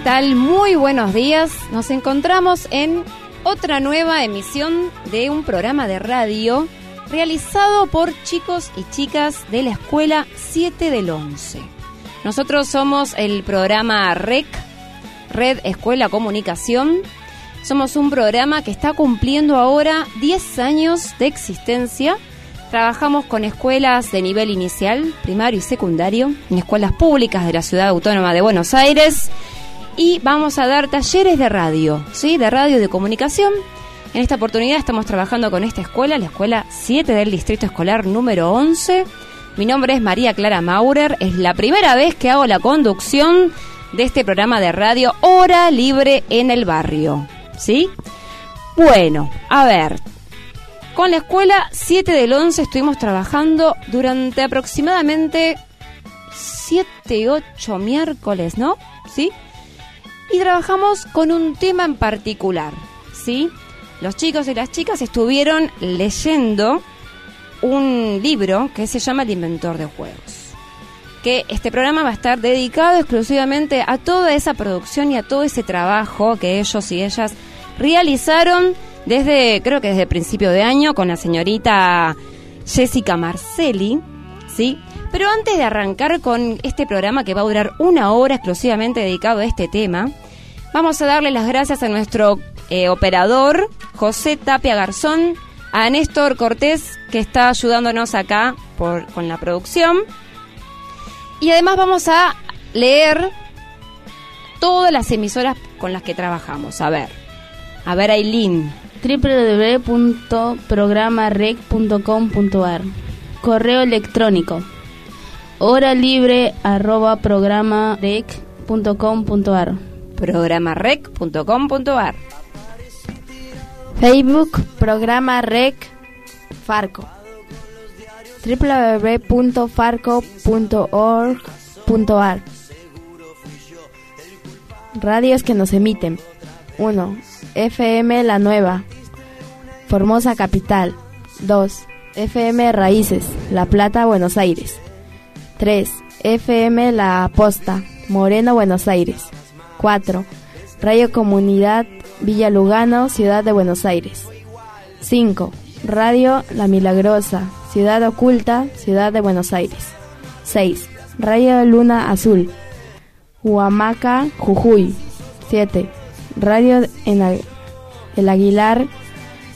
¿Qué tal? Muy buenos días. Nos encontramos en otra nueva emisión de un programa de radio realizado por chicos y chicas de la escuela 7 del 11. Nosotros somos el programa REC, Red Escuela Comunicación. Somos un programa que está cumpliendo ahora 10 años de existencia. Trabajamos con escuelas de nivel inicial, primario y secundario, en escuelas públicas de la Ciudad Autónoma de Buenos Aires y vamos a dar talleres de radio, ¿sí? De radio de comunicación. En esta oportunidad estamos trabajando con esta escuela, la escuela 7 del Distrito Escolar número 11. Mi nombre es María Clara Maurer, es la primera vez que hago la conducción de este programa de radio Hora Libre en el Barrio, ¿sí? Bueno, a ver, con la escuela 7 del 11 estuvimos trabajando durante aproximadamente 7, 8 miércoles, ¿no? ¿Sí? Y trabajamos con un tema en particular, ¿sí? Los chicos y las chicas estuvieron leyendo un libro que se llama El Inventor de Juegos. Que este programa va a estar dedicado exclusivamente a toda esa producción y a todo ese trabajo que ellos y ellas realizaron desde, creo que desde principio de año, con la señorita Jessica Marcelli, ¿sí? Pero antes de arrancar con este programa que va a durar una hora exclusivamente dedicado a este tema, vamos a darle las gracias a nuestro eh, operador, José Tapia Garzón, a Néstor Cortés, que está ayudándonos acá por, con la producción. Y además vamos a leer todas las emisoras con las que trabajamos. A ver, a ver, Aileen. www.programarec.com.ar Correo electrónico. Hora libre arroba programarec.com.ar programarec.com.ar Facebook Programa Rec Farco. www.farco.org.ar Radios que nos emiten. 1. FM La Nueva. Formosa Capital. 2. FM Raíces La Plata, Buenos Aires 3. FM La Posta, Moreno, Buenos Aires. 4. Radio Comunidad Villa Lugano, Ciudad de Buenos Aires. 5. Radio La Milagrosa, Ciudad Oculta, Ciudad de Buenos Aires. 6. Radio Luna Azul, Huamaca, Jujuy. 7. Radio en El Aguilar,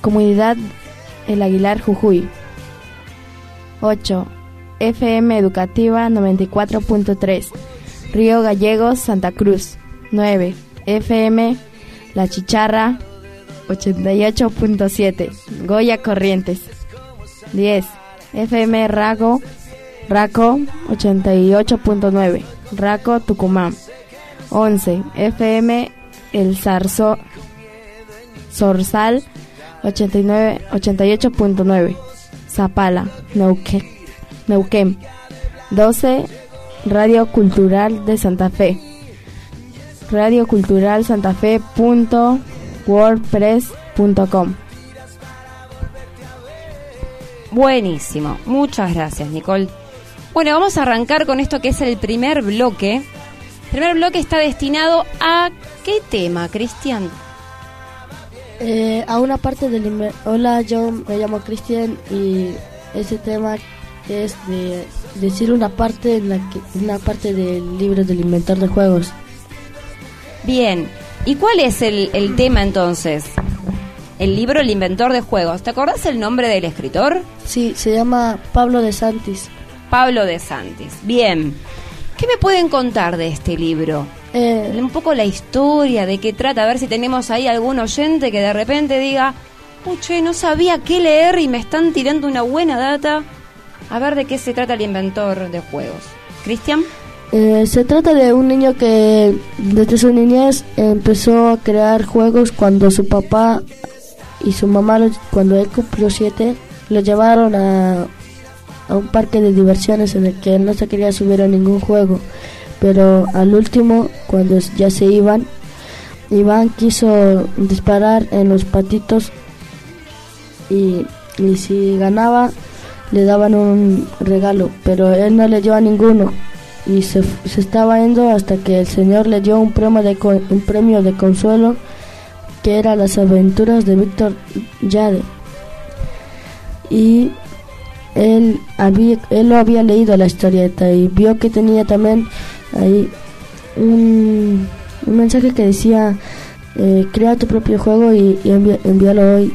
Comunidad El Aguilar, Jujuy. 8. FM Educativa 94.3, Río Gallegos, Santa Cruz. 9. FM La Chicharra 88.7, Goya Corrientes. 10. FM Rago, Raco 88.9, Raco Tucumán. 11. FM El Zarzo, Zorzal 89, 88.9, Zapala, Neuquén. Neuquén. 12. Radio Cultural de Santa Fe. Radio Cultural Santa Fe. WordPress.com. Buenísimo, muchas gracias Nicole. Bueno, vamos a arrancar con esto que es el primer bloque. El primer bloque está destinado a qué tema, Cristian? Eh, a una parte del... Hola, yo me llamo Cristian y ese tema es de decir una parte en la que una parte del libro del inventor de juegos. Bien, ¿y cuál es el, el tema entonces? El libro El inventor de juegos. ¿Te acordás el nombre del escritor? Sí, se llama Pablo de Santis. Pablo de Santis. Bien. ¿Qué me pueden contar de este libro? Eh, Un poco la historia, de qué trata, a ver si tenemos ahí algún oyente que de repente diga, puche, no sabía qué leer y me están tirando una buena data. A ver de qué se trata el inventor de juegos. Cristian. Eh, se trata de un niño que desde su niñez empezó a crear juegos cuando su papá y su mamá, cuando él cumplió siete, lo llevaron a, a un parque de diversiones en el que no se quería subir a ningún juego. Pero al último, cuando ya se iban, Iván quiso disparar en los patitos y, y si ganaba le daban un regalo, pero él no le dio a ninguno y se, se estaba yendo hasta que el señor le dio un premio de, un premio de consuelo que era las aventuras de Víctor Yade. Y él, había, él lo había leído la historieta y vio que tenía también ahí un, un mensaje que decía eh, crea tu propio juego y, y envi- envíalo hoy.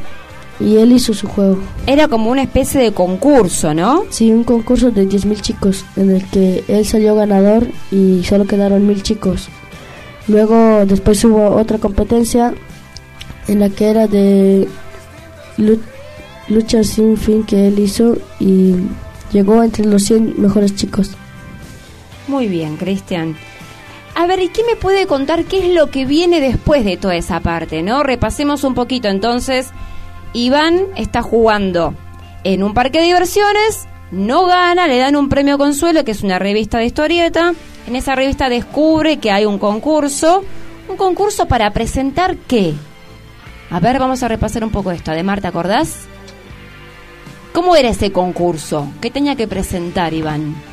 Y él hizo su juego. Era como una especie de concurso, ¿no? Sí, un concurso de 10.000 chicos en el que él salió ganador y solo quedaron 1.000 chicos. Luego después hubo otra competencia en la que era de lu- lucha sin fin que él hizo y llegó entre los 100 mejores chicos. Muy bien, Cristian. A ver, ¿y qué me puede contar qué es lo que viene después de toda esa parte, no? Repasemos un poquito. Entonces, Iván está jugando en un parque de diversiones, no gana, le dan un premio consuelo, que es una revista de historieta. En esa revista descubre que hay un concurso. ¿Un concurso para presentar qué? A ver, vamos a repasar un poco esto. Además, ¿te acordás? ¿Cómo era ese concurso? ¿Qué tenía que presentar Iván?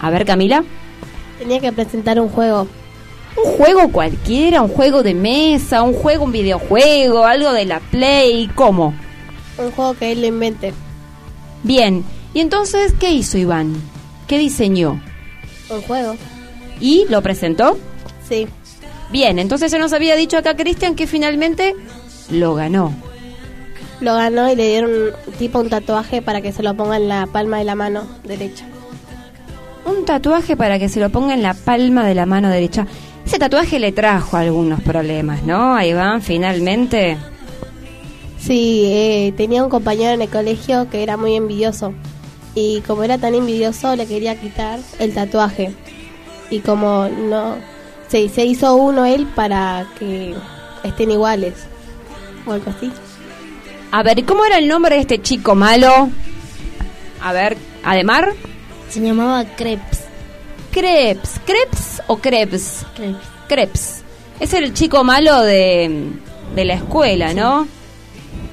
A ver, Camila. Tenía que presentar un juego. Un juego cualquiera, un juego de mesa, un juego, un videojuego, algo de la Play, ¿cómo? Un juego que él lo invente. Bien, y entonces, ¿qué hizo Iván? ¿Qué diseñó? Un juego. ¿Y lo presentó? Sí. Bien, entonces se nos había dicho acá Cristian que finalmente lo ganó. Lo ganó y le dieron tipo un tatuaje para que se lo ponga en la palma de la mano derecha. Un tatuaje para que se lo ponga en la palma de la mano derecha. Ese tatuaje le trajo algunos problemas, ¿no? A Iván finalmente. Sí, eh, tenía un compañero en el colegio que era muy envidioso. Y como era tan envidioso, le quería quitar el tatuaje. Y como no. Se, se hizo uno él para que estén iguales. O algo así. A ver, ¿cómo era el nombre de este chico malo? A ver, Ademar. Se llamaba Krebs. Krebs. ¿Krebs o Krebs? Krebs. Krebs. Es el chico malo de, de la escuela, ¿no?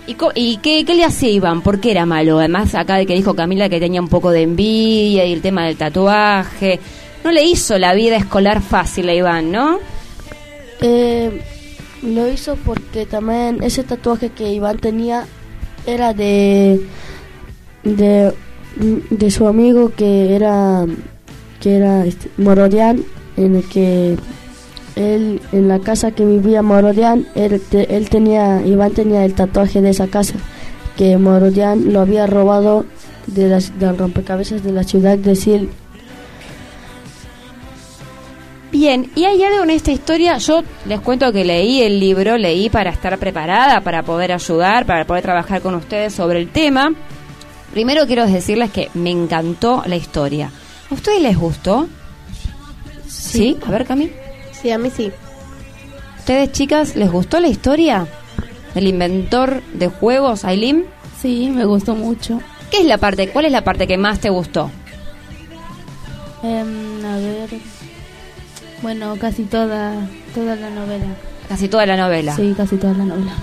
¿Y, qué, qué le hacía Iván? ¿Por qué era malo? Además, acá de que dijo Camila que tenía un poco de envidia y el tema del tatuaje. No le hizo la vida escolar fácil a Iván, ¿no? Eh, lo hizo porque también ese tatuaje que Iván tenía era de de, de su amigo que era que era este, Morodian en el que él en la casa que vivía Morodian él, te- él tenía Iván tenía el tatuaje de esa casa que Morodian lo había robado de las del rompecabezas de la ciudad de Sil Bien, y hay algo en esta historia, yo les cuento que leí el libro, leí para estar preparada, para poder ayudar, para poder trabajar con ustedes sobre el tema. Primero quiero decirles que me encantó la historia. ¿A ustedes les gustó? Sí. A ver, Cami. Sí, a mí sí. ¿Ustedes, chicas, les gustó la historia del inventor de juegos, Aileen? Sí, me gustó mucho. ¿Qué es la parte, cuál es la parte que más te gustó? Em, a ver. Bueno, casi toda, toda la novela. Casi toda la novela. Sí, casi toda la novela.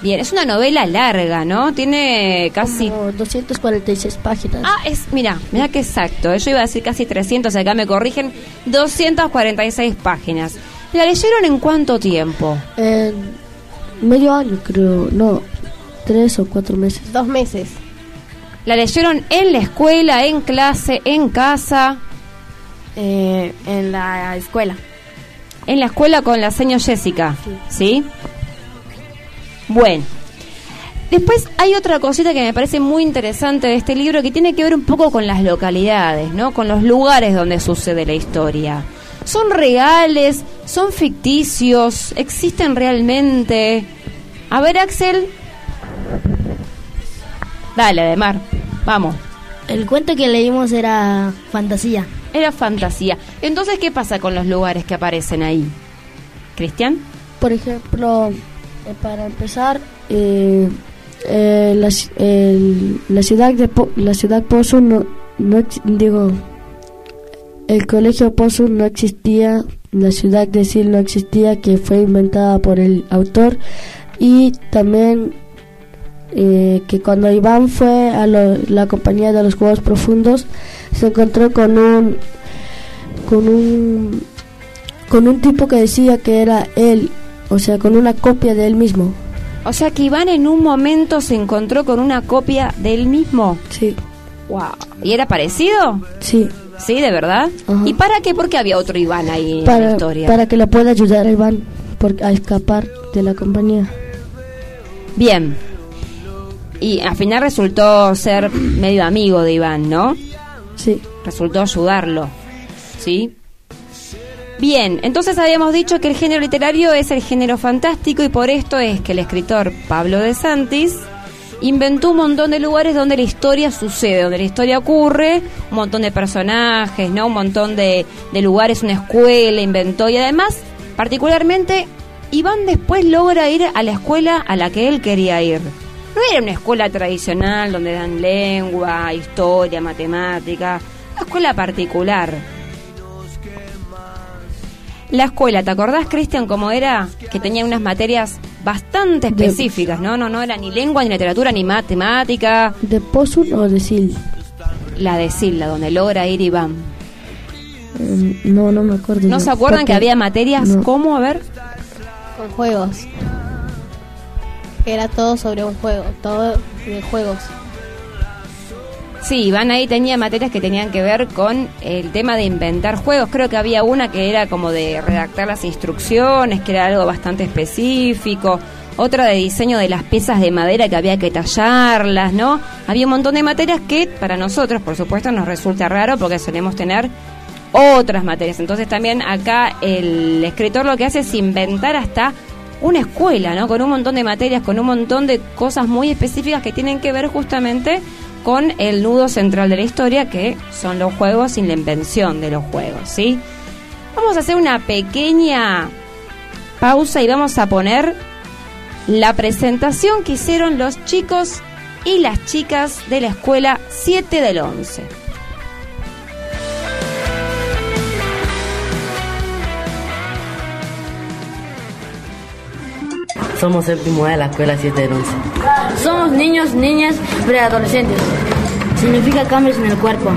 Bien, es una novela larga, ¿no? Tiene casi... como 246 páginas Ah, es, mira, mira qué exacto. Yo iba a decir casi 300, acá me corrigen. 246 páginas. ¿La leyeron en cuánto tiempo? En medio año, creo. No, tres o cuatro meses. Dos meses. ¿La leyeron en la escuela, en clase, en casa? Eh, en la escuela. En la escuela con la señora Jessica. ¿Sí? Bueno. Después hay otra cosita que me parece muy interesante de este libro que tiene que ver un poco con las localidades, ¿no? Con los lugares donde sucede la historia. ¿Son reales? ¿Son ficticios? ¿Existen realmente? A ver, Axel. Dale, Ademar. Vamos. El cuento que leímos era fantasía. Era fantasía. Entonces, ¿qué pasa con los lugares que aparecen ahí? Cristian. Por ejemplo, eh, para empezar, eh, eh, la, la ciudad de la ciudad Pozo no, digo el colegio Pozo no existía, la ciudad de Sil no existía, que fue inventada por el autor y también que cuando Iván fue a la compañía de los juegos profundos se encontró con un con un con un tipo que decía que era él, o sea, con una copia de él mismo. O sea que Iván en un momento se encontró con una copia del mismo. Sí, Wow. ¿Y era parecido? sí. Sí, de verdad. Ajá. ¿Y para qué? Porque había otro Iván ahí en la Para, historia. para que le pueda ayudar a Iván por, a escapar de la compañía. Bien. Y al final resultó ser medio amigo de Iván, ¿no? Sí, Resultó ayudarlo. ¿Sí? Bien, entonces habíamos dicho que el género literario es el género fantástico y por esto es que el escritor Pablo de Santis inventó un montón de lugares donde la historia sucede, donde la historia ocurre, un montón de personajes, ¿no? Un montón de, de lugares, una escuela, inventó y además, particularmente, Iván después logra ir a la escuela a la que él quería ir. No era una escuela tradicional donde dan lengua, historia, matemática, una escuela particular. La escuela, ¿te acordás, Cristian, cómo era? Que tenía unas materias bastante específicas, ¿no? No, no era ni lengua, ni literatura, ni matemática. ¿de o de Sil? La de Silla, donde logra ir Iván. Eh, no, no me acuerdo. ¿No yo, se acuerdan que había materias no. como, a ver? Con juegos. Era todo sobre un juego, todo de juegos. Sí, Iván ahí tenía materias que tenían que ver con el tema de inventar juegos. Creo que había una que era como de redactar las instrucciones, que era algo bastante específico. Otra de diseño de las piezas de madera que había que tallarlas, ¿no? Había un montón de materias que para nosotros, por supuesto, nos resulta raro porque solemos tener otras materias. Entonces también acá el escritor lo que hace es inventar hasta una escuela, ¿no? Con un montón de materias, con un montón de cosas muy específicas que tienen que ver justamente con el nudo central de la historia, que son los juegos y la invención de los juegos, ¿sí? Vamos a hacer una pequeña pausa y vamos a poner la presentación que hicieron los chicos y las chicas de la escuela 7 del 11. Somos séptimo de la escuela 7 del 11. Somos niños, niñas, preadolescentes. Significa cambios en el cuerpo.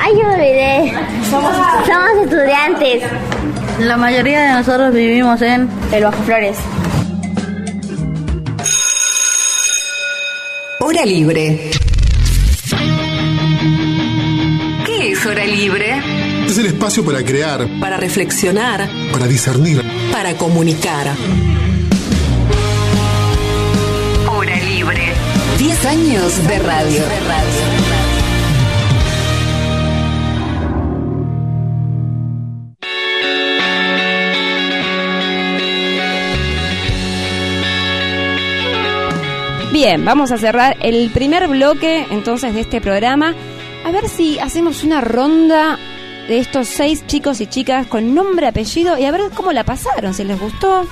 Ay, yo me olvidé. Somos, estudiantes. La mayoría de nosotros vivimos en El Bajo Flores. Hora libre. ¿Qué es hora libre? Es el espacio para crear, para reflexionar, para discernir. para comunicar. 10 años de radio. Bien, vamos a cerrar el primer bloque entonces de este programa. A ver si hacemos una ronda de estos seis chicos y chicas con nombre, apellido y a ver cómo la pasaron, si les gustó.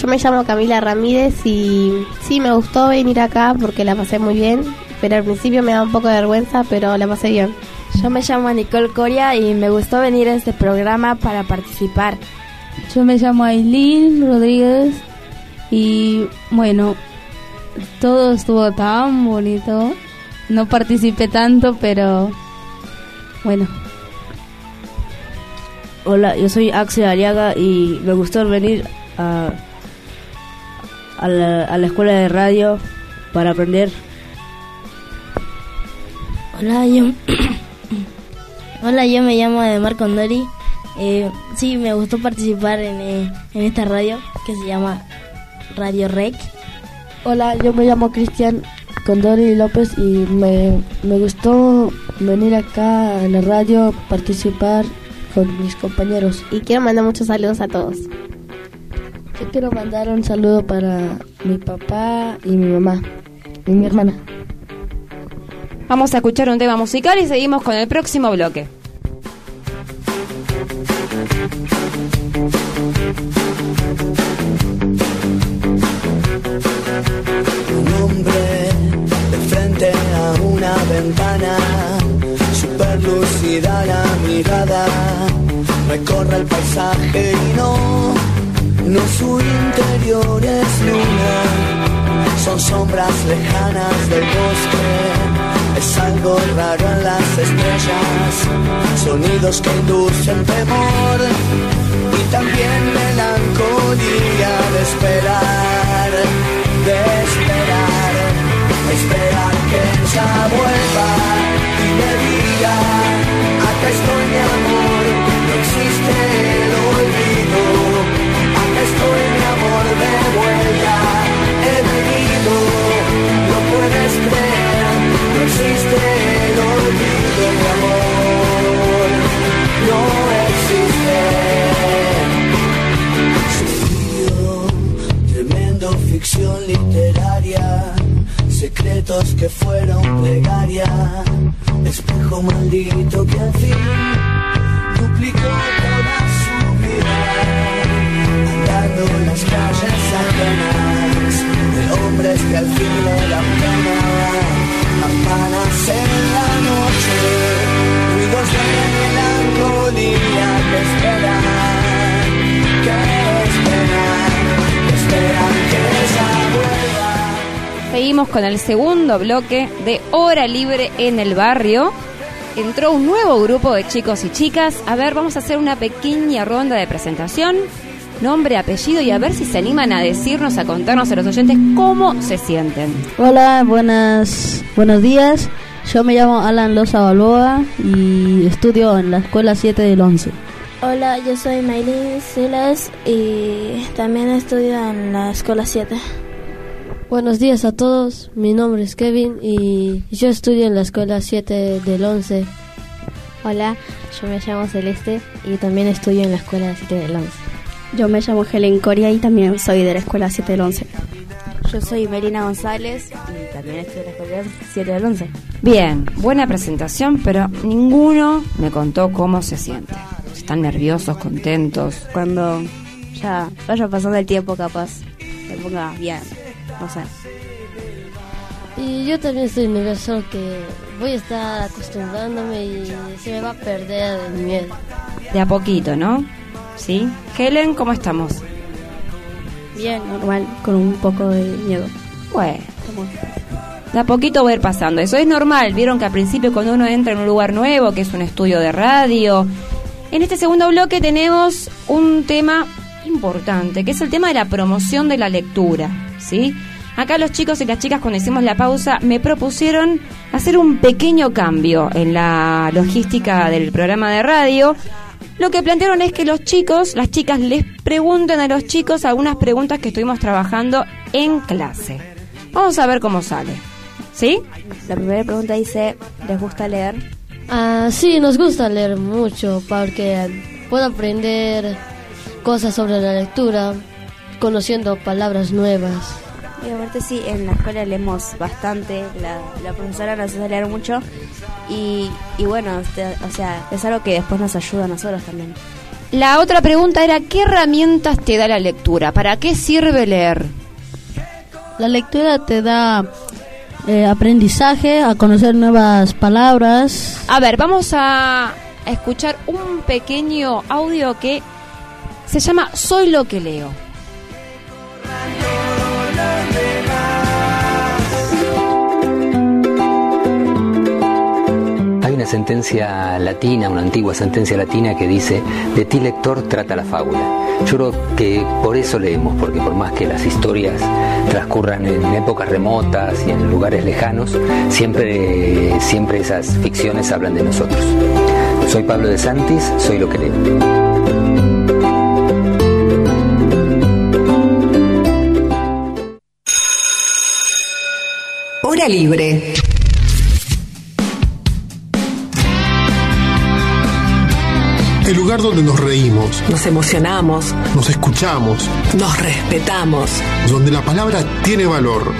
Yo me llamo Camila Ramírez y sí, me gustó venir acá porque la pasé muy bien, pero al principio me da un poco de vergüenza, pero la pasé bien. Yo me llamo Nicole Coria y me gustó venir a este programa para participar. Yo me llamo Aileen Rodríguez y bueno, todo estuvo tan bonito. No participé tanto, pero bueno. Hola, yo soy Axel Ariaga y me gustó venir a, a, la, a la escuela de radio para aprender. Hola, yo, Hola, yo me llamo Ademar Condori. Eh, sí, me gustó participar en, eh, en esta radio que se llama Radio Rec. Hola, yo me llamo Cristian Condori López y me, me gustó venir acá a la radio, participar con mis compañeros. Y quiero mandar muchos saludos a todos. Yo quiero mandar un saludo para mi papá y mi mamá y mi hermana. Vamos a escuchar un tema musical y seguimos con el próximo bloque. Un hombre de frente a una ventana, super lúcida la mirada, recorre el paisaje y no, no su interior es luna, son sombras lejanas del bosque. Es algo raro en las estrellas, sonidos que inducen temor. Y también melancolía de esperar, de esperar, esperar que ella vuelva. Y me diga, acá estoy mi amor, no existe el segundo bloque de Hora Libre en el Barrio. Entró un nuevo grupo de chicos y chicas. A ver, vamos a hacer una pequeña ronda de presentación. Nombre, apellido y a ver si se animan a decirnos, a contarnos a los oyentes cómo se sienten. Hola, buenas, buenos días. Yo me llamo Alan Loza Balboa y estudio en la escuela 7 del 11. Hola, yo soy Maylin Silas y también estudio en la escuela 7. Buenos días a todos, mi nombre es Kevin y yo estudio en la escuela 7 del 11. Hola, yo me llamo Celeste y también estudio en la escuela 7 del 11. Yo me llamo Helen Coria y también soy de la escuela 7 del 11. Yo soy Melina González y también estoy en la escuela 7 del 11. Bien, buena presentación, pero ninguno me contó cómo se siente. ¿Están nerviosos, contentos? Cuando ya vaya pasando el tiempo, capaz me ponga bien, sé. Y yo también estoy nervioso que voy a estar acostumbrándome y se me va a perder el miedo. De a poquito, ¿no? ¿Sí? Helen, ¿cómo estamos? Bien, normal, con un poco de miedo. Bueno, de a poquito va a ir pasando. Eso es normal. Vieron que al principio cuando uno entra en un lugar nuevo, que es un estudio de radio, en este segundo bloque tenemos un tema importante, que es el tema de la promoción de la lectura, ¿sí? Acá los chicos y las chicas cuando hicimos la pausa me propusieron hacer un pequeño cambio en la logística del programa de radio. Lo que plantearon es que los chicos, las chicas les pregunten a los chicos algunas preguntas que estuvimos trabajando en clase. Vamos a ver cómo sale. ¿Sí? La primera pregunta dice, ¿les gusta leer? Ah, sí, nos gusta leer mucho porque puedo aprender cosas sobre la lectura, conociendo palabras nuevas. Y aparte sí, en la escuela leemos bastante, la, la profesora nos hace leer mucho y, y bueno, este, o sea, es algo que después nos ayuda a nosotros también. La otra pregunta era, ¿qué herramientas te da la lectura? ¿Para qué sirve leer? La lectura te da eh, aprendizaje, a conocer nuevas palabras. A ver, vamos a escuchar un pequeño audio que se llama Soy lo que leo. Una sentencia latina, una antigua sentencia latina que dice, de ti lector trata la fábula. Yo creo que por eso leemos, porque por más que las historias transcurran en épocas remotas y en lugares lejanos, siempre, siempre esas ficciones hablan de nosotros. Soy Pablo de Santis, soy lo que leo. Hora libre. El lugar donde nos reímos, Nos emocionamos, nos escuchamos, nos respetamos. donde la palabra tiene valor.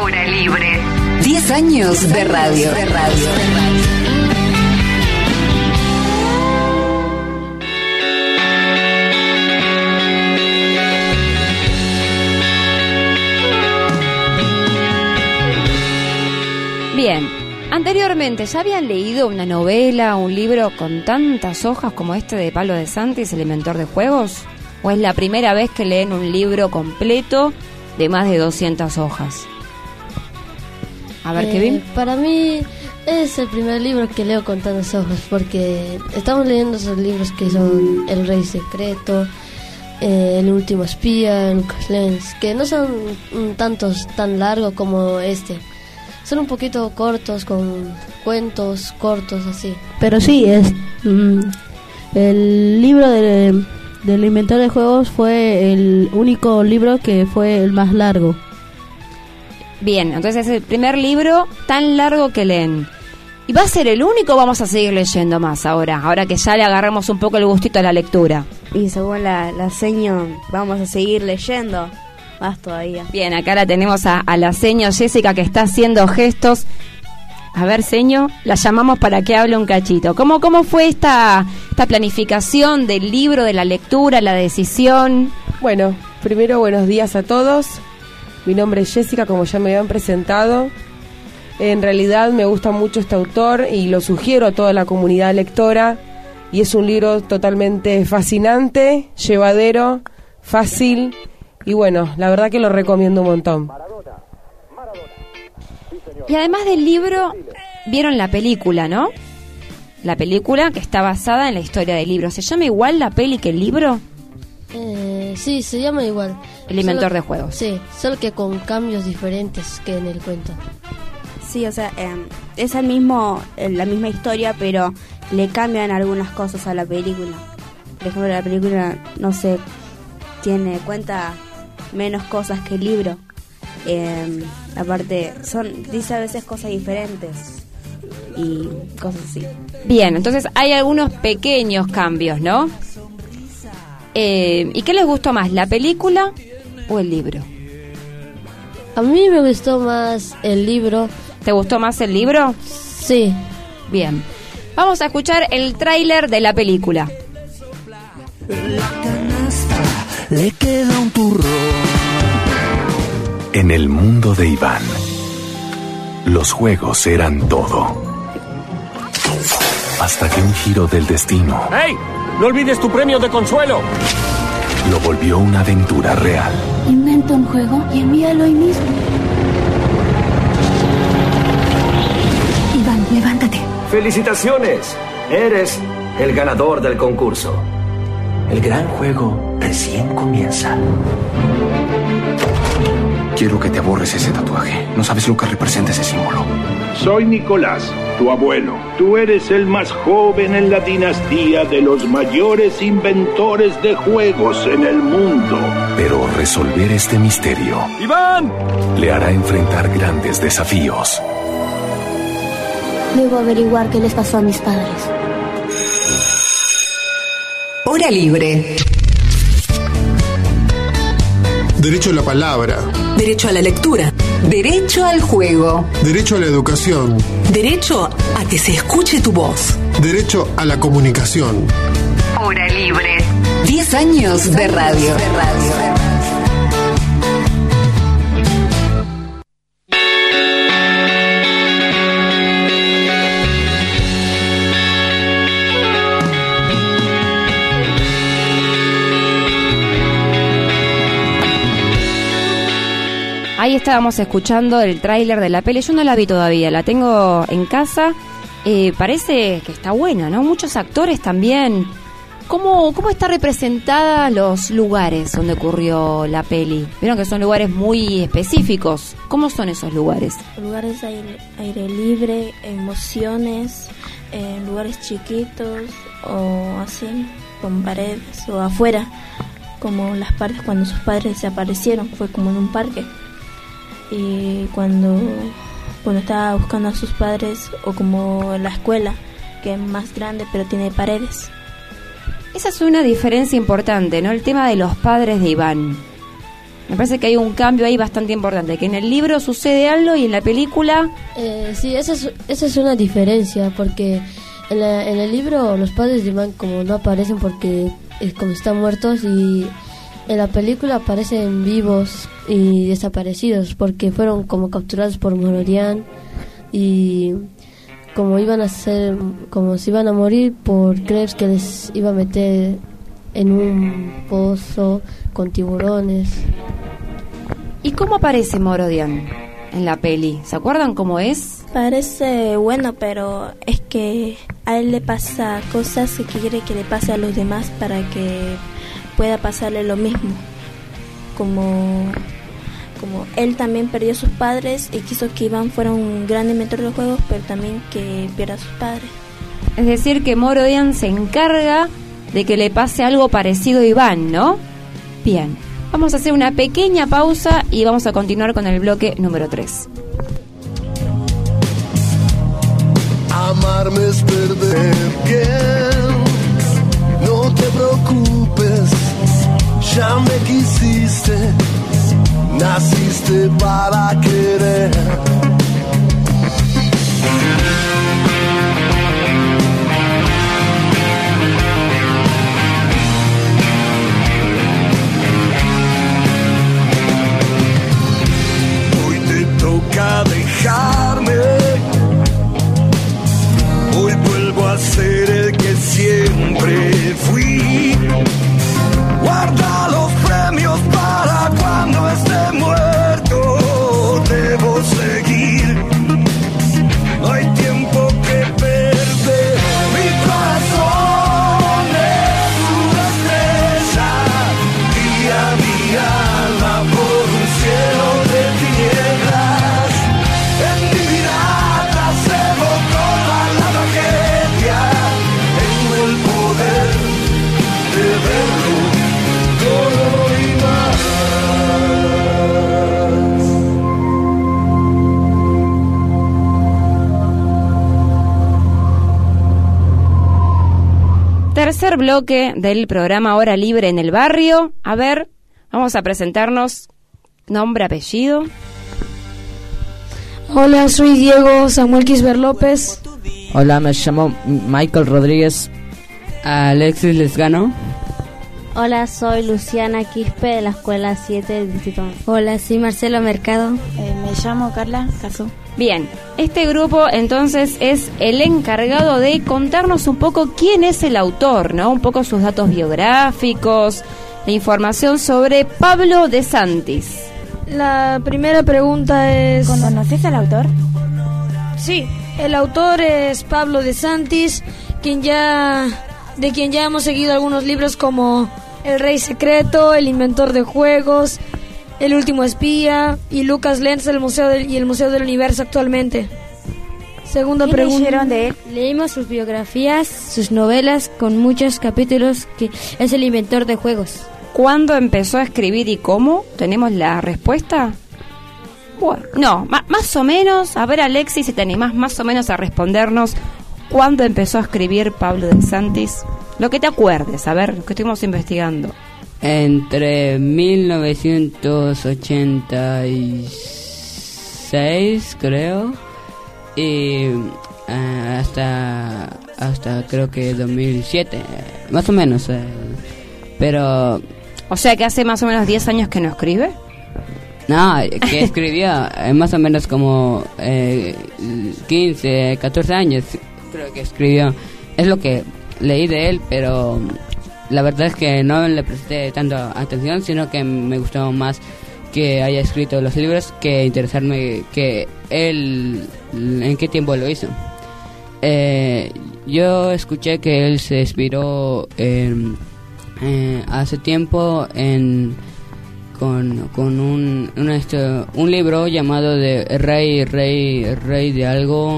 Hora libre. 10 años de radio. De radio. Bien, anteriormente, ¿ya habían leído una novela, un libro con tantas hojas como este de Pablo de Santis, el inventor de juegos? ¿O es la primera vez que leen un libro completo de más de 200 hojas? A ver, Eh, Kevin. Para mí es el primer libro que leo con tantas hojas porque estamos leyendo esos libros que son El Rey Secreto, eh, El Último Espía, Lucas Lenz, que no son tantos tan largos como este. Son un poquito cortos, con cuentos cortos así. Pero sí, es mm, el libro de- del inventor de juegos fue el único libro que fue el más largo. Bien, entonces es el primer libro tan largo que leen. ¿Y va a ser el único o vamos a seguir leyendo más ahora? Ahora que ya le agarramos un poco el gustito a la lectura. Y según la, la seño, vamos a seguir leyendo más todavía. Bien, acá la tenemos a, a la seño Jessica que está haciendo gestos. A ver, seño, la llamamos para que hable un cachito. ¿Cómo, cómo fue esta, esta planificación del libro, de la lectura, la decisión? Bueno, primero buenos días a todos. Mi nombre es Jessica, como ya me habían presentado. En realidad me gusta mucho este autor y lo sugiero a toda la comunidad lectora. Y es un libro totalmente fascinante, llevadero, fácil y bueno, la verdad que lo recomiendo un montón. Y además del libro, vieron la película, ¿no? La película que está basada en la historia del libro. ¿Se llama igual la peli que el libro? Eh, sí, se llama igual. El inventor Solo- de juegos. Sí, solo que con cambios diferentes que en el cuento. Sí, o sea, eh, es el mismo, eh, la misma historia, pero le cambian algunas cosas a la película. Por ejemplo, la película, no sé, tiene cuenta menos cosas que el libro. Eh, aparte, son dice a veces cosas diferentes y cosas así. Bien, entonces hay algunos pequeños cambios, ¿no? Eh, ¿Y qué les gustó más, la película o el libro? A mí me gustó más el libro. ¿Te gustó más el libro? Sí. Bien. Vamos a escuchar el tráiler de la película. Le queda un turrón. En el mundo de Iván, los juegos eran todo. Hasta que un giro del destino ¡Hey! ¡No olvides tu premio de consuelo! lo volvió una aventura real. Inventa un juego y envíalo hoy mismo. Iván, levántate. ¡Felicitaciones! Eres el ganador del concurso. El gran juego recién comienza. Quiero que te borres ese tatuaje. No sabes lo que representa ese símbolo. Soy Nicolás, tu abuelo. Tú eres el más joven en la dinastía de los mayores inventores de juegos en el mundo. Pero resolver este misterio ¡Iván! le hará enfrentar grandes desafíos. Debo averiguar qué les pasó a mis padres. Hora libre. Derecho a la palabra. Derecho a la lectura. Derecho al juego. Derecho a la educación. Derecho a que se escuche tu voz. Derecho a la comunicación. Hora libre. 10 años de radio. Ahí estábamos escuchando el tráiler de la peli. Yo no la vi todavía, la tengo en casa. Eh, parece que está buena, ¿no? Muchos actores también. ¿Cómo, ¿Cómo está representada los lugares donde ocurrió la peli? Vieron que son lugares muy específicos. ¿Cómo son esos lugares? Lugares aire, aire libre, emociones, eh, lugares chiquitos o así, con paredes o afuera, como las partes cuando sus padres desaparecieron, fue como en un parque. Y cuando, cuando estaba buscando a sus padres o como en la escuela, que es más grande pero tiene paredes. Esa es una diferencia importante, ¿no? El tema de los padres de Iván. Me parece que hay un cambio ahí bastante importante, que en el libro sucede algo y en la película... Eh, sí, esa es, esa es una diferencia, porque en, la- en el libro los padres de Iván como no aparecen porque eh, como están muertos y en la película aparecen vivos y desaparecidos porque fueron como capturados por Morodian y como iban a ser como se iban a morir por creer que les iba a meter en un pozo con tiburones. ¿Y cómo aparece Morodian en la peli? ¿Se acuerdan cómo es? Parece bueno, pero es que a él le pasa cosas que quiere que le pase a los demás para que pueda pasarle lo mismo. Como, como él también perdió a sus padres y quiso que Iván fuera un gran inventor de los juegos, pero también que pierda a sus padres. Es decir, que Morodian se encarga de que le pase algo parecido a Iván, ¿no? Bien, vamos a hacer una pequeña pausa y vamos a continuar con el bloque número 3. Amarme es perder bien. No te preocupes, ya me quisiste. Naciste para querer. Bloque del programa Hora Libre en el Barrio. A ver, vamos a presentarnos nombre, apellido. Hola, soy Diego Samuel Quisber López. Hola, me llamo Michael Rodríguez. Alexis Lesgano. Hola, soy Luciana Quispe de la Escuela 7 del Distrito. Hola, soy Marcelo Mercado. Eh, me llamo Carla Caso. Bien, este grupo entonces es el encargado de contarnos un poco quién es el autor, ¿no? Un poco sus datos biográficos, la información sobre Pablo de Santis. La primera pregunta es... ¿Conoces al autor? Sí, el autor es Pablo de Santis, quien ya de quien ya hemos seguido algunos libros como El Rey Secreto, El Inventor de Juegos, El Último Espía y Lucas Lenz el Museo del- y el Museo del Universo actualmente. Segunda ¿Qué pregunta. de él? Leímos sus biografías, sus novelas con muchos capítulos que es el inventor de juegos. ¿Cuándo empezó a escribir y cómo? ¿Tenemos la respuesta? Bueno, no, más o menos. A ver, Alexis, si te animás más o menos a respondernos cuándo empezó a escribir Pablo de Santis. Lo que te acuerdes, a ver, lo que estuvimos investigando. Entre 1986, creo, y eh, hasta hasta creo que 2007, eh, más o menos. eh, pero O sea que hace más o menos 10 años que no escribe. no, que escribió eh, más o menos como eh, 15, 14 años, creo que escribió. Es lo que leí de él, pero la verdad es que no le presté tanto atención, sino que me gustó más que haya escrito los libros que interesarme que él en qué tiempo lo hizo. Eh, yo escuché que él se inspiró eh, hace tiempo en con, con un, una histo- un libro llamado de Rey, Rey, Rey de algo.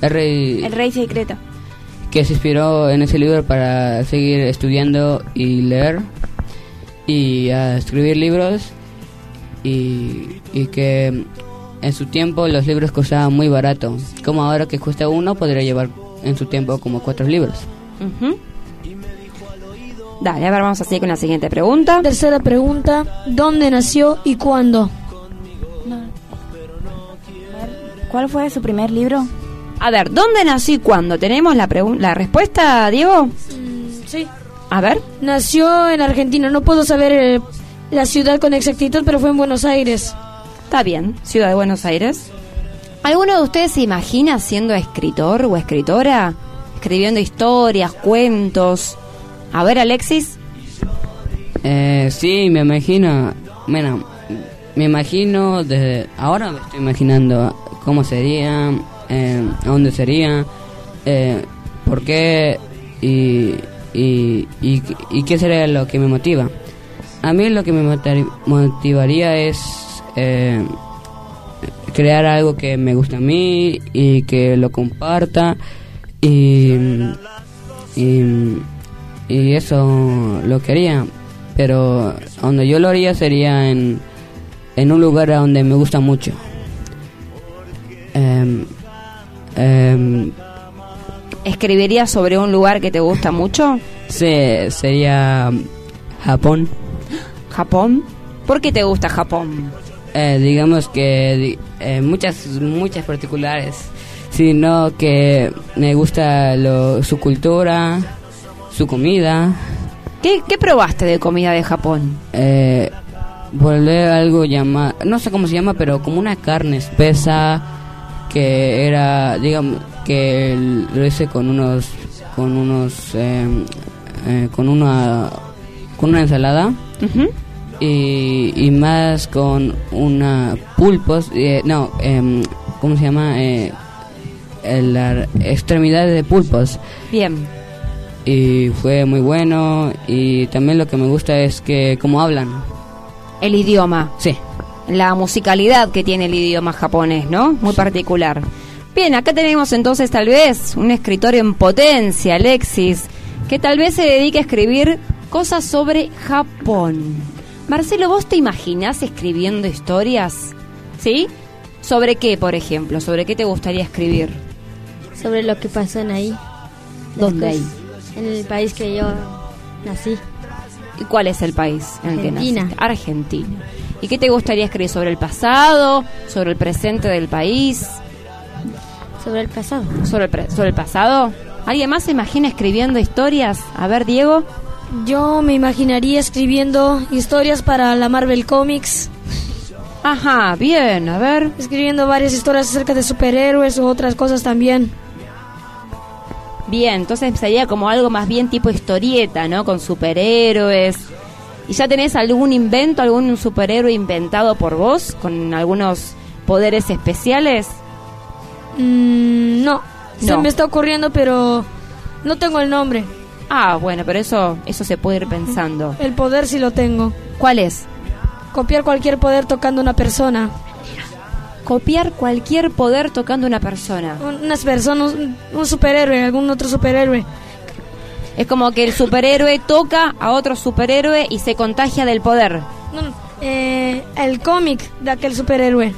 El Rey, El Rey Secreto. Que se inspiró en ese libro para seguir estudiando y leer y a escribir libros y, y que en su tiempo los libros costaban muy barato como ahora que cuesta uno podría llevar en su tiempo como cuatro libros. Dale, a ver, vamos a seguir con la siguiente pregunta. Tercera pregunta, ¿dónde nació y cuándo? ¿Cuál fue su primer libro? A ver, ¿dónde nació y cuándo? ¿Tenemos la, la respuesta, Diego? sí. A ver. Nació en Argentina, no puedo saber eh, la ciudad con exactitud, pero fue en Buenos Aires. Está bien, Ciudad de Buenos Aires. ¿Alguno de ustedes se imagina siendo escritor o escritora? Escribiendo historias, cuentos. A ver, Alexis. Eh, sí, me imagino. Bueno, me imagino desde. Ahora me estoy imaginando cómo sería, eh, a dónde sería, eh, por qué y, y, y, qué sería lo que me motiva. A mí lo que me motivaría es eh, crear algo que me gusta a mí y que lo comparta y, y, y eso lo quería. Pero donde yo lo haría sería en, en un lugar donde me gusta mucho. Em, em, ¿Escribirías sobre un lugar que te gusta mucho? sí, sería Japón ¿Japón? ¿Por qué te gusta Japón? Eh, digamos que eh, muchas muchas particulares sino que me gusta lo, su cultura su comida ¿Qué, qué probaste de comida de Japón? eh, volver algo llamado no sé cómo se llama pero como una carne espesa que era digamos que lo hice con unos con unos eh, eh, con una con una ensalada y, y más con una pulpos eh, no em, cómo se llama eh, la extremidades de pulpos Bien. y fue muy bueno y también lo que me gusta es que cómo hablan El idioma. Sí. La musicalidad que tiene el idioma japonés, ¿no? Muy particular. Bien, acá tenemos entonces tal vez un escritor en potencia, Alexis, que tal vez se dedique a escribir cosas sobre Japón. Marcelo, ¿vos te imaginás escribiendo historias? ¿Sí? ¿Sobre qué, por ejemplo? ¿Sobre qué te gustaría escribir? Sobre lo que pasó en ahí. ¿Dónde Después, En el país que yo nací. ¿Y cuál es el país en el que Argentina. naciste? Argentina. ¿Y qué te gustaría escribir sobre el pasado, sobre el presente del país? Sobre el pasado. ¿Sobre el, pre- sobre el pasado? ¿Alguien más se imagina escribiendo historias? A ver, Diego. Yo me imaginaría escribiendo historias para la Marvel Comics. Ajá, bien, a ver. Escribiendo varias historias acerca de superhéroes u otras cosas también. Bien, entonces sería como algo más bien tipo historieta, ¿no? Con superhéroes. ¿Y ya tenés algún invento, algún superhéroe inventado por vos? ¿Con algunos poderes especiales? Mm, no, se No. me está ocurriendo, pero no tengo el nombre. Ah, bueno, pero eso, eso se puede ir pensando. El poder sí lo tengo. ¿Cuál es? Copiar cualquier poder tocando una persona. Copiar cualquier poder tocando una persona. Unas personas, un, un superhéroe, algún otro superhéroe. Es como que el superhéroe toca a otro superhéroe y se contagia del poder. No, no, eh, el cómic de aquel superhéroe.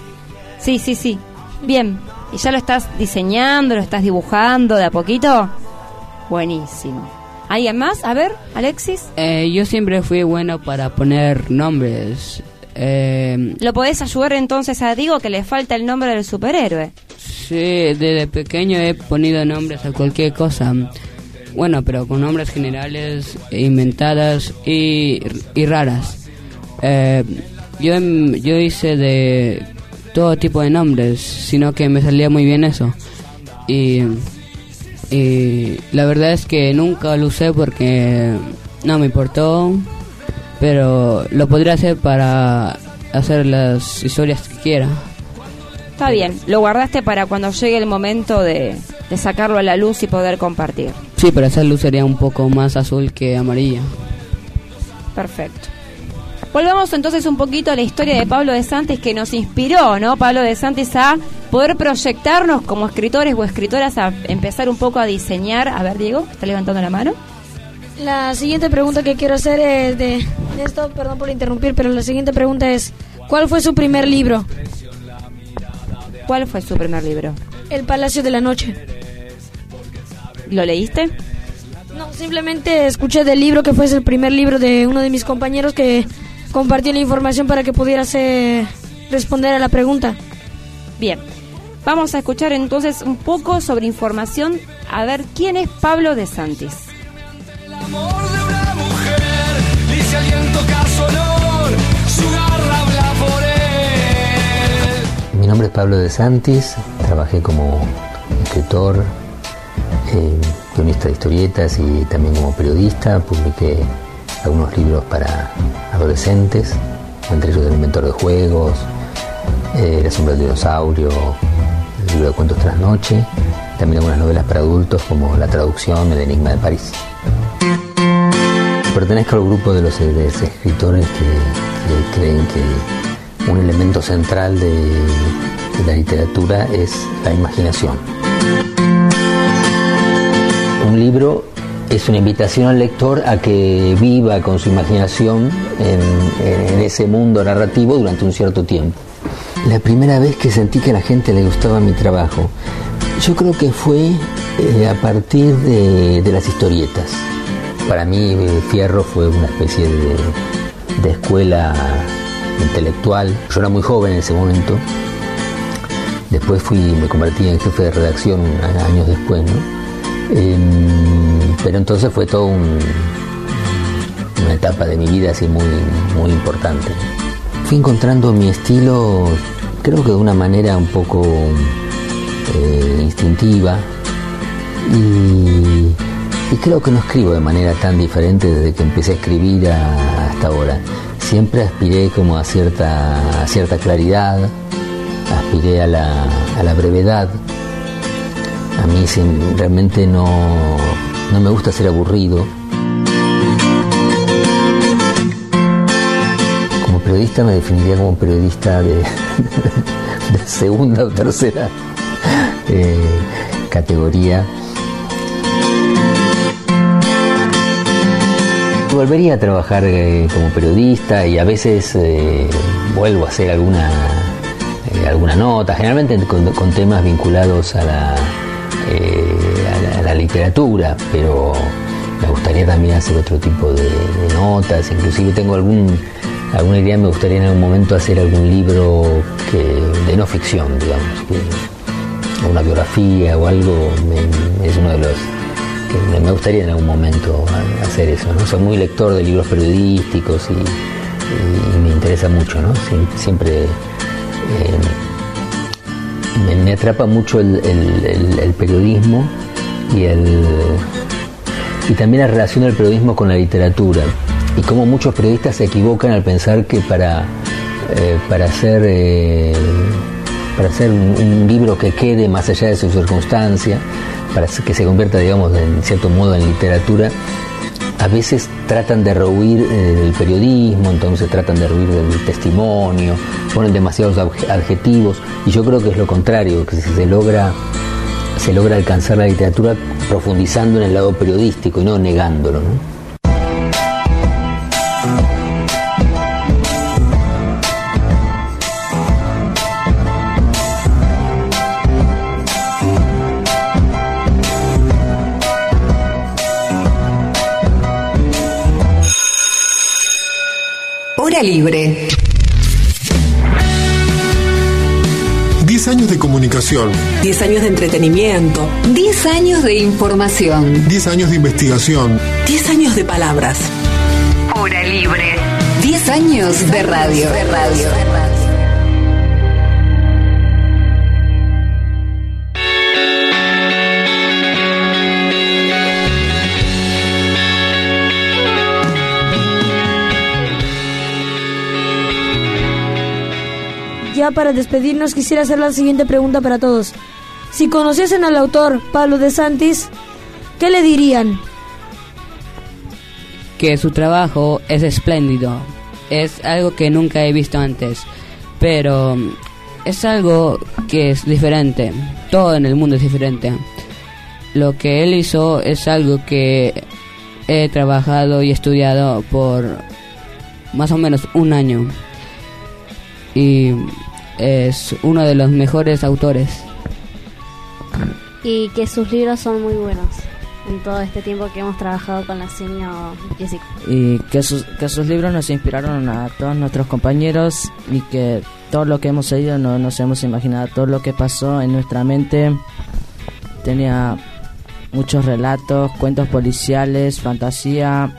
Sí, sí, sí. Bien. ¿Y ya lo estás diseñando, lo estás dibujando de a poquito? Buenísimo. ¿Alguien más? A ver, Alexis. Eh, yo siempre fui bueno para poner nombres. Eh, ¿Lo podés ayudar entonces a Diego que le falta el nombre del superhéroe? sí, desde pequeño he ponido nombres a cualquier cosa. Bueno, pero con nombres generales, inventadas y, y raras. Eh, yo, em- yo hice de todo tipo de nombres, sino que me salía muy bien eso. Y, y la verdad es que nunca lo usé porque no me importó, pero lo podría hacer para hacer las historias que quiera. Está bien. Lo guardaste para cuando llegue el momento de, de sacarlo a la luz y poder compartir. Sí, pero esa luz sería un poco más azul que amarilla. Perfecto. Volvamos entonces un poquito a la historia de Pablo de Santis que nos inspiró, ¿no? Pablo de Santis a poder proyectarnos como escritores o escritoras a empezar un poco a diseñar. A ver, Diego, está levantando la mano. La siguiente pregunta que quiero hacer es de, de esto, perdón por interrumpir, pero la siguiente pregunta es, ¿cuál fue su primer libro? ¿Cuál fue su primer libro? El Palacio de la Noche. ¿Lo leíste? No, simplemente escuché del libro que fue el primer libro de uno de mis compañeros que compartió la información para que pudiera hacer, responder a la pregunta. Bien, vamos a escuchar entonces un poco sobre información, a ver quién es Pablo de Santis. Y nombre es Pablo de Santis, trabajé como escritor, eh, guionista de historietas y también como periodista. Publiqué algunos libros para adolescentes, entre ellos El inventor de juegos, eh, La sombra del dinosaurio, el libro de cuentos Trasnoche, también algunas novelas para adultos como La traducción, El enigma de París. Pertenezco al grupo de los, escritores que creen que un elemento central de, la literatura es la imaginación. Un libro es una invitación al lector a que viva con su imaginación en, ese mundo narrativo durante un cierto tiempo. La primera vez que sentí que a la gente le gustaba mi trabajo, yo creo que fue eh, a partir de, las historietas. Para mí eh, Fierro fue una especie de escuela intelectual. Yo era muy joven en ese momento. Después fui, me convertí en jefe de redacción años después, ¿no? Em, pero entonces fue todo un- una etapa de mi vida así muy, muy importante. Fui encontrando mi estilo, creo que de una manera un poco eh, instintiva y, creo que no escribo de manera tan diferente desde que empecé a escribir hasta ahora. Siempre aspiré como a cierta, cierta claridad, aspiré a la, a la brevedad. A mí realmente no, no me gusta ser aburrido. Como periodista me definiría como periodista de, de segunda o tercera eh, categoría. Volvería a trabajar eh, como periodista y a veces eh, vuelvo a hacer alguna, eh, alguna nota, generalmente con, temas vinculados a la, a la, literatura, pero me gustaría también hacer otro tipo de, notas, inclusive tengo algún, alguna idea, me gustaría en algún momento hacer algún libro que, de no ficción, digamos, que- una biografía o algo, es uno de los me- gustaría en algún momento hacer eso, ¿no? Soy muy lector de libros periodísticos y, me interesa mucho, ¿no? Siem- Siempre eh, me, atrapa mucho el, el- el- el periodismo y también la relación del periodismo con la literatura y cómo muchos periodistas se equivocan al pensar que para eh, para hacer eh, para hacer un, un libro que quede más allá de su circunstancia para que se convierta digamos en cierto modo en literatura a veces tratan de rehuir eh, del periodismo, entonces tratan de rehuir del testimonio, ponen demasiados adje- adjetivos y yo creo que es lo contrario, que se logra se logra alcanzar la literatura profundizando en el lado periodístico y no negándolo. Hora libre. 10 años de comunicación. 10 años de entretenimiento. 10 años de información. 10 años de investigación. 10 años de palabras. Hora libre. 10 años de radio. De radio. Ya para despedirnos quisiera hacer la siguiente pregunta para todos. Si conociesen al autor Pablo de Santis, ¿qué le dirían? que su trabajo es espléndido. Es algo que nunca he visto antes, pero mm, es algo que es diferente. Todo en el mundo es diferente. Lo que él hizo es algo que he trabajado y estudiado por más o menos un año. Y es uno de los mejores autores. Y que sus libros son muy buenos. en todo este tiempo que hemos trabajado con la seño Jessica. y que sus, que sus libros nos inspiraron a todos nuestros compañeros y que todo lo que hemos leído no nos hemos imaginado, todo lo que pasó en nuestra mente tenía muchos relatos, cuentos policiales, fantasía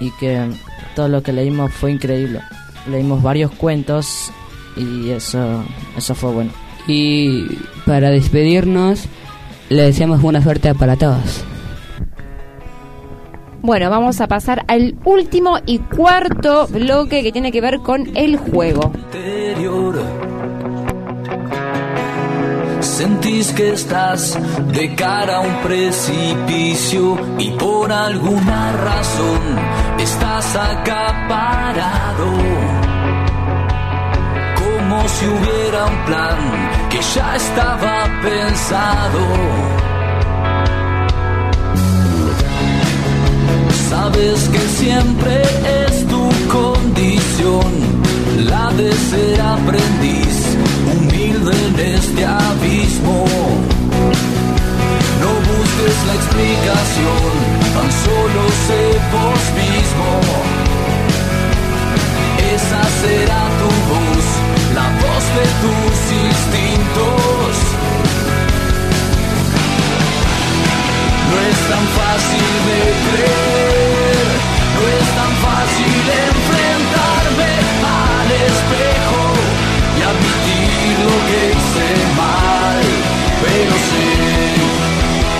y que todo lo que leímos fue increíble. Leímos varios cuentos y eso, eso fue bueno. Y para despedirnos, le deseamos buena suerte para todos. Bueno, vamos a pasar al último y cuarto bloque que tiene que ver con el juego. interior. Sentís que estás de cara a un precipicio y por alguna razón estás acaparado. Como si hubiera un plan que ya estaba pensado. Sabes que siempre es tu condición la de ser aprendiz, en este abismo. No busques la explicación, tan solo sé vos mismo. Esa será tu voz, la voz de tus instintos. No es tan fácil de creer, no es tan fácil enfrentarme al espejo lo que hice mal, pero sé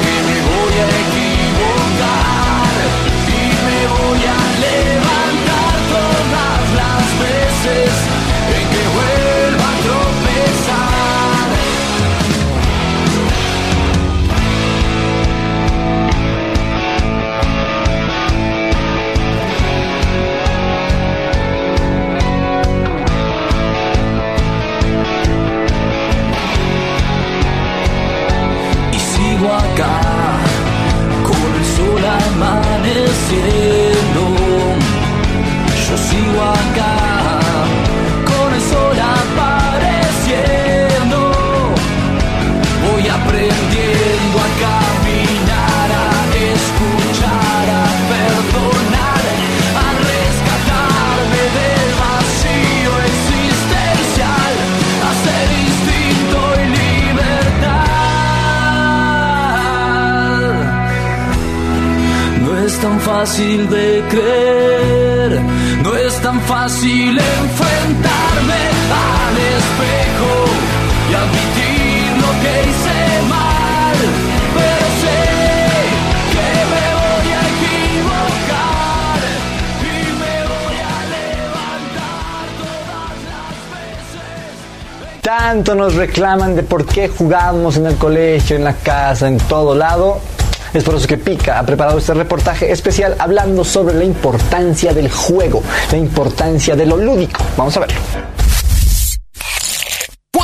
que me voy a equivocar y me voy a levantar todas las veces fácil de creer, no es tan fácil enfrentarme al espejo y admitir lo que hice mal, pero sé que me voy a equivocar y me voy a levantar todas las veces. Tanto nos reclaman de por qué jugamos en el colegio, en la casa, en todo lado. Es por eso que Pica ha preparado este reportaje especial hablando sobre la importancia del juego, la importancia de lo lúdico. Vamos a verlo.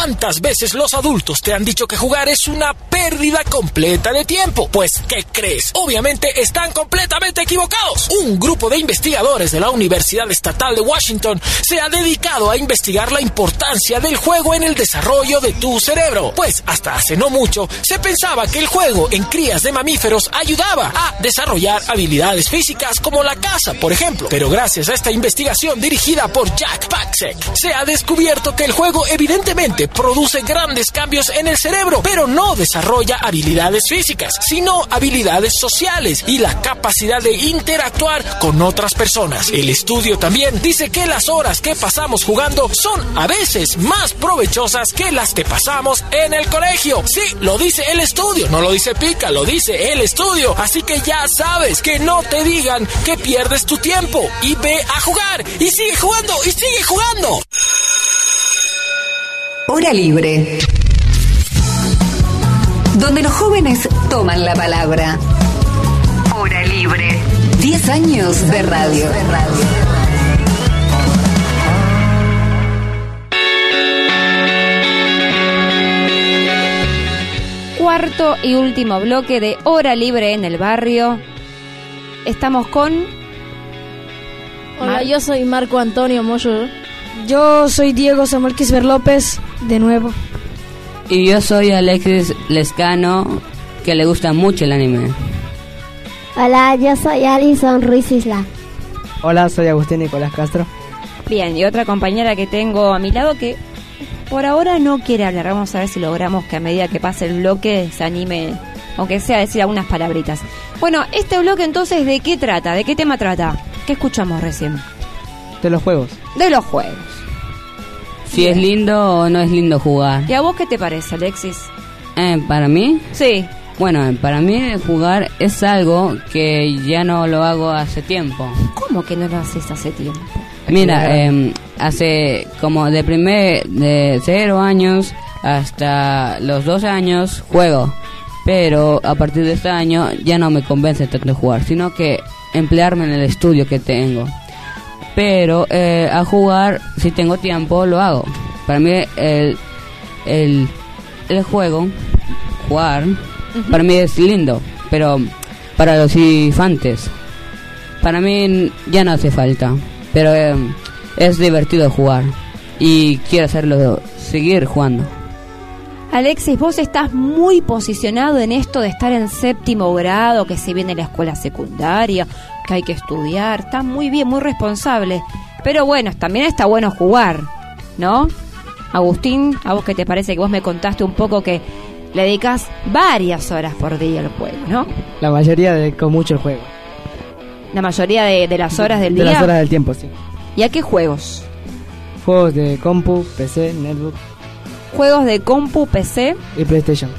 ¿Cuántas veces los adultos te han dicho que jugar es una pérdida completa de tiempo? Pues, ¿qué crees? Obviamente están completamente equivocados. Un grupo de investigadores de la Universidad Estatal de Washington se ha dedicado a investigar la importancia del juego en el desarrollo de tu cerebro. Pues, hasta hace no mucho, se pensaba que el juego en crías de mamíferos ayudaba a desarrollar habilidades físicas como la caza, por ejemplo. Pero gracias a esta investigación dirigida por Jack Paxek, se ha descubierto que el juego evidentemente produce grandes cambios en el cerebro, pero no desarrolla habilidades físicas, sino habilidades sociales y la capacidad de interactuar con otras personas. El estudio también dice que las horas que pasamos jugando son a veces más provechosas que las que pasamos en el colegio. Sí, lo dice el estudio, no lo dice Pica, lo dice el estudio. Así que ya sabes que no te digan que pierdes tu tiempo y ve a jugar y sigue jugando y sigue jugando. Hora libre. Donde los jóvenes toman la palabra. Hora libre. 10 años de radio. Cuarto y último bloque de Hora Libre en el barrio. Estamos con Hola, yo soy Marco Antonio Moyo. Yo soy Diego Samuel Quisber López, de nuevo. Y yo soy Alexis Lescano, que le gusta mucho el anime. Hola, yo soy Alison Ruiz Isla. Hola, soy Agustín Nicolás Castro. Bien, y otra compañera que tengo a mi lado que por ahora no quiere hablar. Vamos a ver si logramos que a medida que pase el bloque se anime, aunque sea decir algunas palabritas. Bueno, este bloque entonces, ¿de qué trata? ¿De qué tema trata? ¿Qué escuchamos recién? De los juegos. De los juegos. Si es lindo o no es lindo jugar. ¿Y a vos qué te parece, Alexis? Eh, para mí, Sí. bueno, para mí jugar es algo que ya no lo hago hace tiempo. ¿Cómo que no lo haces hace tiempo? Mira, eh, hace como de primer, de cero años hasta los dos años juego, pero a partir de este año ya no me convence tanto jugar, sino que emplearme en el estudio que tengo. Pero eh, a jugar, si tengo tiempo, lo hago. Para mí el, el, el juego, jugar, para mí es lindo, pero para los infantes, para mí ya no hace falta, pero eh, es divertido jugar y quiero hacerlo, seguir jugando. Alexis, vos estás muy posicionado en esto de estar en séptimo grado, que se viene la escuela secundaria, que hay que estudiar. Estás muy bien, muy responsable. Pero bueno, también está bueno jugar, ¿no? Agustín, ¿a vos qué te parece que vos me contaste un poco que le dedicas varias horas por día al juego, ¿no? La mayoría dedico mucho el juego. La mayoría de, de las horas del de día. las horas del tiempo, sí. ¿Y a qué juegos? Juegos de compu, PC, netbook Juegos de compu, PC, y PlayStation.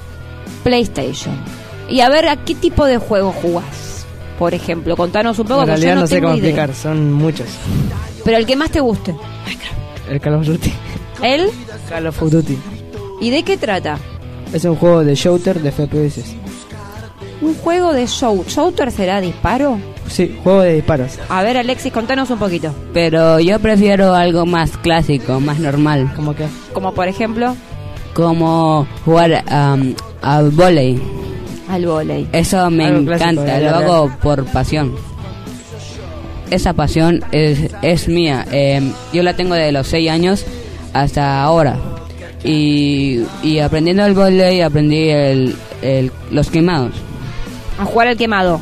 PlayStation. Y a ver, ¿a qué tipo de juegos jugás? Por ejemplo, contanos un poco en realidad yo no, no, sé cómo idea. explicar, son muchos. Pero el que más te guste. El Call of Duty. ¿El? Call of Duty. ¿Y de qué trata? Es un juego de shooter de FPS. Un juego de show. ¿Shooter será disparo? Sí, juego de disparos. A ver, Alexis, contanos un poquito. Pero yo prefiero algo más clásico, más normal. ¿Cómo qué? Como por ejemplo, Como jugar um, al volei. al volei. Eso me Algo encanta, lo hago por pasión. Esa pasión es, es mía. eh, yo la tengo de los 6 años hasta ahora. Y, y aprendiendo el volei aprendí el, el- los quemados. A jugar al quemado.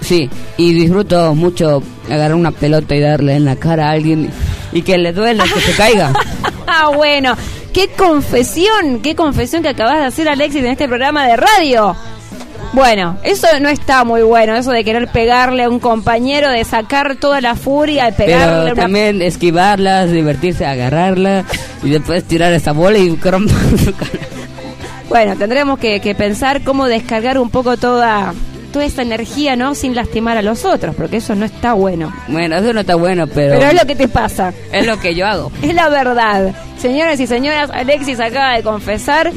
Sí, y disfruto mucho agarrar una pelota y darle en la cara a alguien y que le duela, que se caiga. Ah, bueno. Qué confesión, qué confesión que acabas de hacer, Alexis, en este programa de radio. Bueno, eso no está muy bueno, eso de querer pegarle a un compañero, de sacar toda la furia, de pegarle Pero una- también esquivarlas, divertirse, agarrarla y después tirar esa bola y crompa su cara. Bueno, tendremos que, que pensar cómo descargar un poco toda, toda esa energía, ¿no? Sin lastimar a los otros, porque eso no está bueno. Bueno, eso no está bueno, pero, Pero es lo que te pasa. es lo que yo hago. Es la verdad. Señoras y señoras, Alexis acaba de confesar.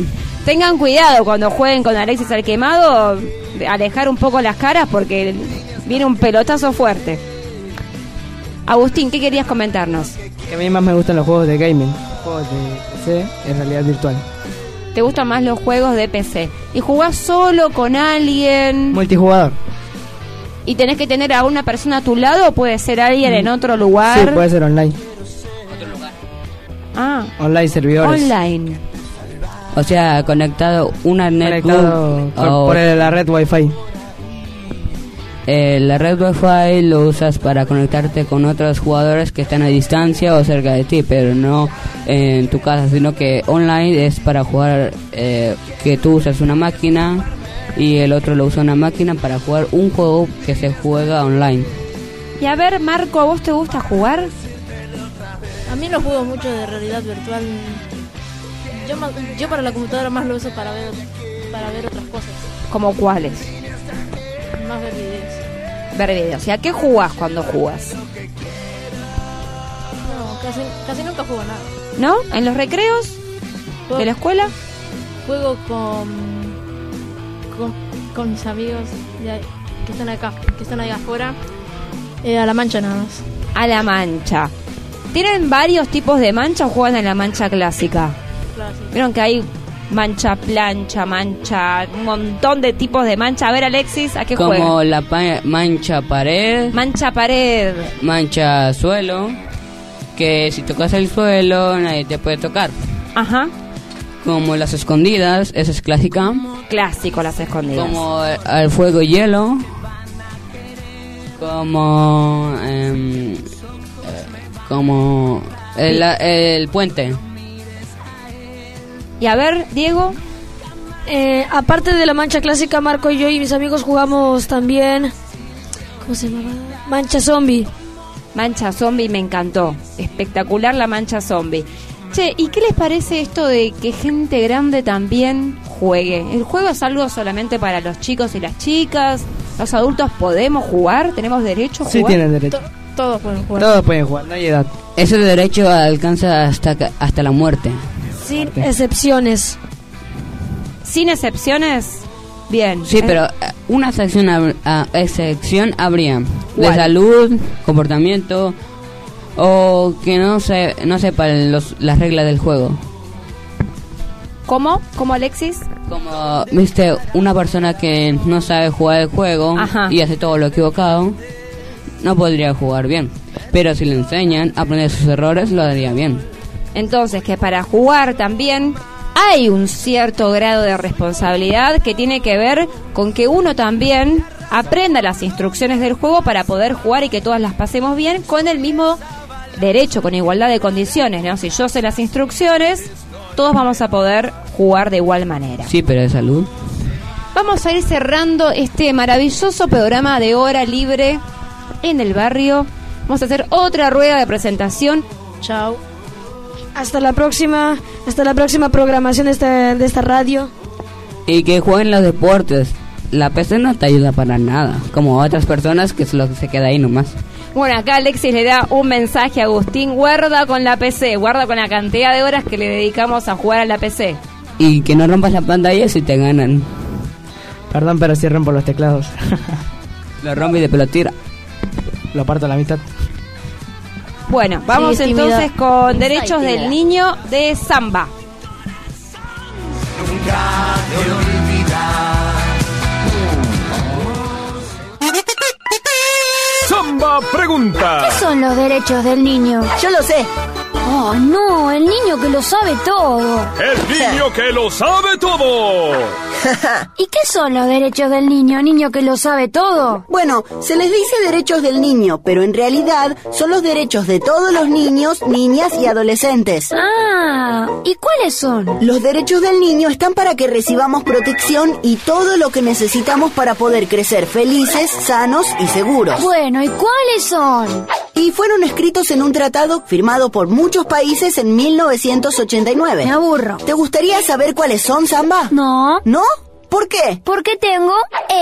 Tengan cuidado cuando jueguen con Alexis al quemado, de alejar un poco las caras porque viene un pelotazo fuerte. Agustín, ¿qué querías comentarnos? Que a mí más me gustan los juegos de gaming. Juegos de PC en realidad virtual. ¿Te gustan más los juegos de PC? ¿Y jugás solo con alguien? Multijugador. ¿Y tenés que tener a una persona a tu lado o puede ser alguien en otro lugar? Sí, puede ser online. Ah, Online servidores. online. O sea, conectado una Conectado netbook por, o por el- la red wifi. Eh, la red wifi lo usas para conectarte con otros jugadores que están a distancia o cerca de ti, pero no en tu casa, sino que online es para jugar eh, que tú usas una máquina y el otro lo usa una máquina para jugar un juego que se juega online. Y a ver, Marco, ¿a vos te gusta jugar? A mí los juegos mucho de realidad virtual. Yo, ma- yo para la computadora más lo uso para ver, para ver otras cosas. ¿Como cuáles? Más ver videos. Ver videos. ¿Y a qué jugás cuando jugás? No, casi, casi nunca juego nada. ¿No? ¿En los recreos? ¿De la escuela? Juego con, con, con mis amigos de que están acá, que están ahí afuera. Eh, a la mancha nada más. A la mancha. ¿Tienen varios tipos de mancha o juegan en la mancha clásica? Claro, sí. Vieron que hay mancha, plancha, mancha, un montón de tipos de mancha. A ver, Alexis, ¿a qué Como juegan? la pa- mancha pared, Mancha pared. mancha suelo, que si tocas el suelo nadie te puede tocar. Ajá. Como las escondidas, esa es clásica. Clásico las escondidas. Como el fuego y hielo. Como. em, eh, como. El, el puente. Y a ver, Diego. Eh, aparte de la mancha clásica, Marco y yo y mis amigos jugamos también. ¿Cómo se llamaba? Mancha zombie. Mancha zombie me encantó. Espectacular la mancha zombie. Che, ¿y qué les parece esto de que gente grande también juegue? ¿El juego es algo solamente para los chicos y las chicas? ¿Los adultos podemos jugar? ¿Tenemos derecho a Sí jugar? tienen derecho. Todos pueden jugar. Todos pueden jugar, no hay edad. Ese derecho alcanza hasta, hasta la muerte. Sin excepciones. ¿Sin excepciones? Bien. Sí, Eh, pero eh, una sección, hab- ah, excepción habría de salud, comportamiento o que no se no sepan los, las reglas del juego. ¿Cómo? ¿Cómo, Alexis? Como, viste, una persona que no sabe jugar el juego Ajá. y hace todo lo equivocado, no podría jugar bien. Pero si le enseñan a aprender sus errores, lo haría bien. Entonces, que para jugar también hay un cierto grado de responsabilidad que tiene que ver con que uno también aprenda las instrucciones del juego para poder jugar y que todas las pasemos bien con el mismo derecho, con igualdad de condiciones, ¿no? Si yo sé las instrucciones, todos vamos a poder jugar de igual manera. Sí, pero de salud. Vamos a ir cerrando este maravilloso programa de hora libre en el barrio. Vamos a hacer otra rueda de presentación. Chao. Hasta la próxima, hasta la próxima programación de esta, de esta radio. Y que jueguen los deportes. La PC no te ayuda para nada, como otras personas que solo se queda ahí nomás. Bueno, acá Alexis le da un mensaje a Agustín, guarda con la PC, guarda con la cantidad de horas que le dedicamos a jugar a la PC. Y que no rompas la pantalla si te ganan. Perdón, pero cierren por los teclados. Lo rompe y de lo tira. Lo parto a la mitad. Bueno, vamos Sí, entonces con derechos tímida. del niño de Samba. Nunca te olvidar. Samba pregunta. ¿Qué son los derechos del niño? Yo lo sé. Oh, no, el niño que lo sabe todo. El niño que lo sabe todo. ¿Y qué son los derechos del niño, niño que lo sabe todo? Bueno, se les dice derechos del niño, pero en realidad son los derechos de todos los niños, niñas y adolescentes. Ah, ¿y cuáles son? Los derechos del niño están para que recibamos protección y todo lo que necesitamos para poder crecer felices, sanos y seguros. Bueno, ¿y cuáles son? Y fueron escritos en un tratado firmado por muchos países en 1989. Me aburro. ¿Te gustaría saber cuáles son, Samba? No. ¿No? ¿Por qué? Porque tengo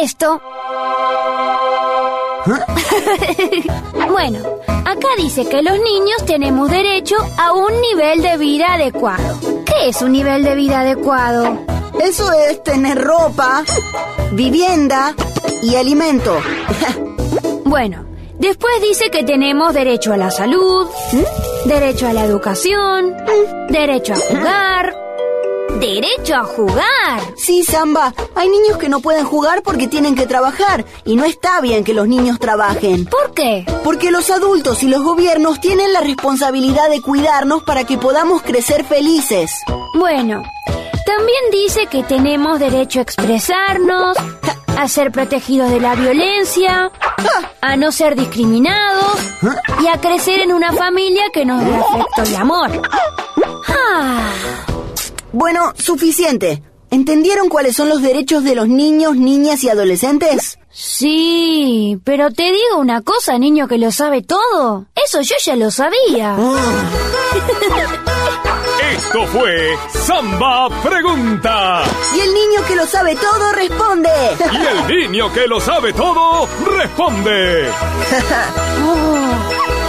esto. bueno, acá dice que los niños tenemos derecho a un nivel de vida adecuado. ¿Qué es un nivel de vida adecuado? Eso es tener ropa, vivienda y alimento. Bueno, después dice que tenemos derecho a la salud, derecho a la educación, derecho a jugar. ¡Derecho a jugar! Sí, Samba, hay niños que no pueden jugar porque tienen que trabajar y no está bien que los niños trabajen. ¿Por qué? Porque los adultos y los gobiernos tienen la responsabilidad de cuidarnos para que podamos crecer felices. Bueno, también dice que tenemos derecho a expresarnos, a ser protegidos de la violencia, a no ser discriminados y a crecer en una familia que nos dé afecto y amor. Ah, Bueno, suficiente. ¿Entendieron cuáles son los derechos de los niños, niñas y adolescentes? sí, pero te digo una cosa, niño que lo sabe todo. Eso yo ya lo sabía. Esto fue Samba pregunta. Y el niño que lo sabe todo responde. Y el niño que lo sabe todo responde. Oh,